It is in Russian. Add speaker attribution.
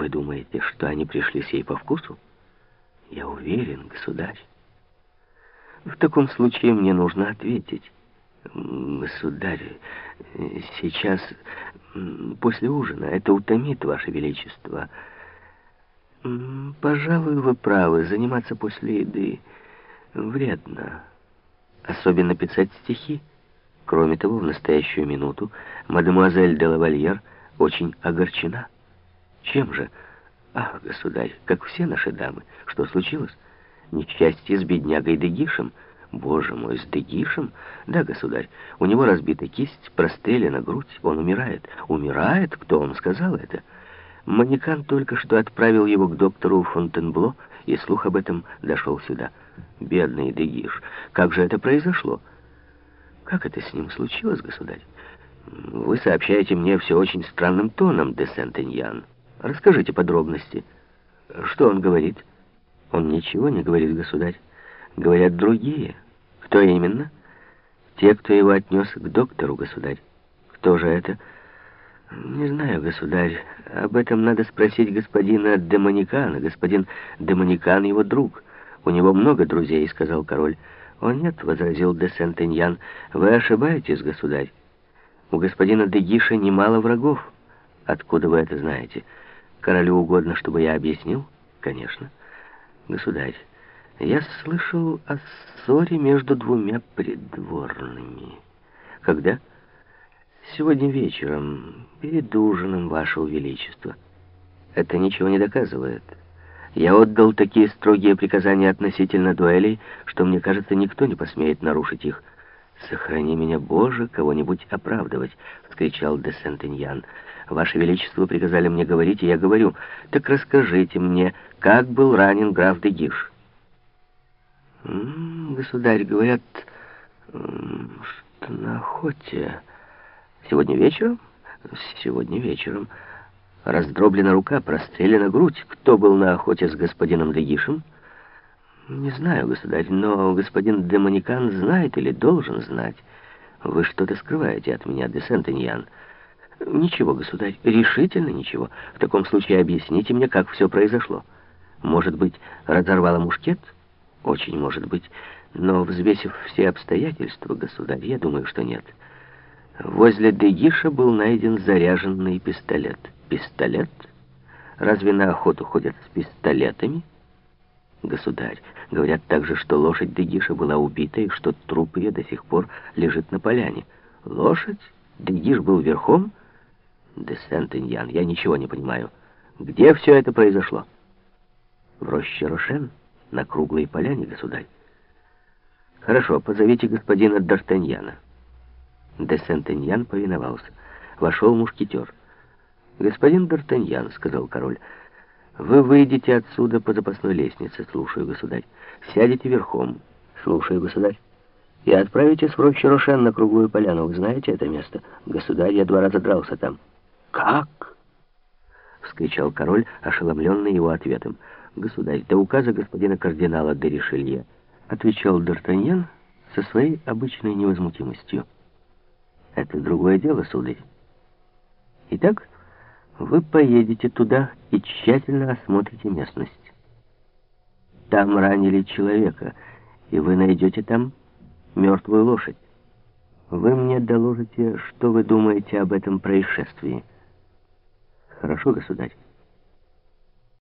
Speaker 1: Вы думаете, что они пришлись ей по вкусу? Я уверен, государь. В таком случае мне нужно ответить. Государь, сейчас, после ужина, это утомит, Ваше Величество. Пожалуй, вы правы, заниматься после еды вредно. Особенно писать стихи. Кроме того, в настоящую минуту мадемуазель де лавальер очень огорчена. Чем же? Ах, государь, как все наши дамы. Что случилось? Несчастье с беднягой Дегишем. Боже мой, с Дегишем? Да, государь, у него разбита кисть, прострелена грудь, он умирает. Умирает? Кто вам сказал это? Манекан только что отправил его к доктору Фонтенбло, и слух об этом дошел сюда. Бедный Дегиш, как же это произошло? Как это с ним случилось, государь? Вы сообщаете мне все очень странным тоном, де Сент-Эньян. Расскажите подробности. Что он говорит? Он ничего не говорит, государь. Говорят другие. Кто именно? Те, кто его отнес к доктору, государь. Кто же это? Не знаю, государь. Об этом надо спросить господина Демоникана. Господин Демоникан его друг. У него много друзей, сказал король. «О нет», — возразил де Сентеньян, — «вы ошибаетесь, государь. У господина Дегиша немало врагов. Откуда вы это знаете? Королю угодно, чтобы я объяснил? Конечно. Государь, я слышал о ссоре между двумя придворными. Когда? Сегодня вечером, перед ужином, Ваше Величество. Это ничего не доказывает. Я отдал такие строгие приказания относительно дуэлей, что, мне кажется, никто не посмеет нарушить их. «Сохрани меня, Боже, кого-нибудь оправдывать!» — вскричал де Сентеньян. «Ваше Величество приказали мне говорить, и я говорю. Так расскажите мне, как был ранен граф де Гиш?» «Государь, говорят, что на охоте. Сегодня вечером?» «Сегодня вечером. Раздроблена рука, прострелена грудь. Кто был на охоте с господином Дегишем?» «Не знаю, государь, но господин Демоникан знает или должен знать. Вы что-то скрываете от меня, де Сентеньян». «Ничего, государь, решительно ничего. В таком случае объясните мне, как все произошло. Может быть, разорвала мушкет? Очень может быть. Но, взвесив все обстоятельства, государь, я думаю, что нет. Возле Дегиша был найден заряженный пистолет. Пистолет? Разве на охоту ходят с пистолетами?» Государь, говорят также, что лошадь Дегиша была убита и что труп ее до сих пор лежит на поляне. Лошадь? Дегиш был верхом? Де Сент-Иньян, я ничего не понимаю. Где все это произошло? В роще Рошен, на круглой поляне, государь. Хорошо, позовите господина Д'Артаньяна. Де Сент-Иньян повиновался. Вошел мушкетер. «Господин Д'Артаньян», — сказал король, — вы выйдете отсюда по запасной лестнице, слушаю, государь. Сядете верхом, слушаю, государь. И отправитесь в рощу Рошен на круглую поляну. Вы знаете это место? Государь, я два раза дрался там. Как? Вскричал король, ошеломленный его ответом. Государь, до указа господина кардинала де Ришелье, отвечал Д'Артаньян со своей обычной невозмутимостью. Это другое дело, сударь. Итак, вы поедете туда и тщательно осмотрите местность. Там ранили человека, и вы найдете там мертвую лошадь. Вы мне доложите, что вы думаете об этом происшествии. Хорошо, государь.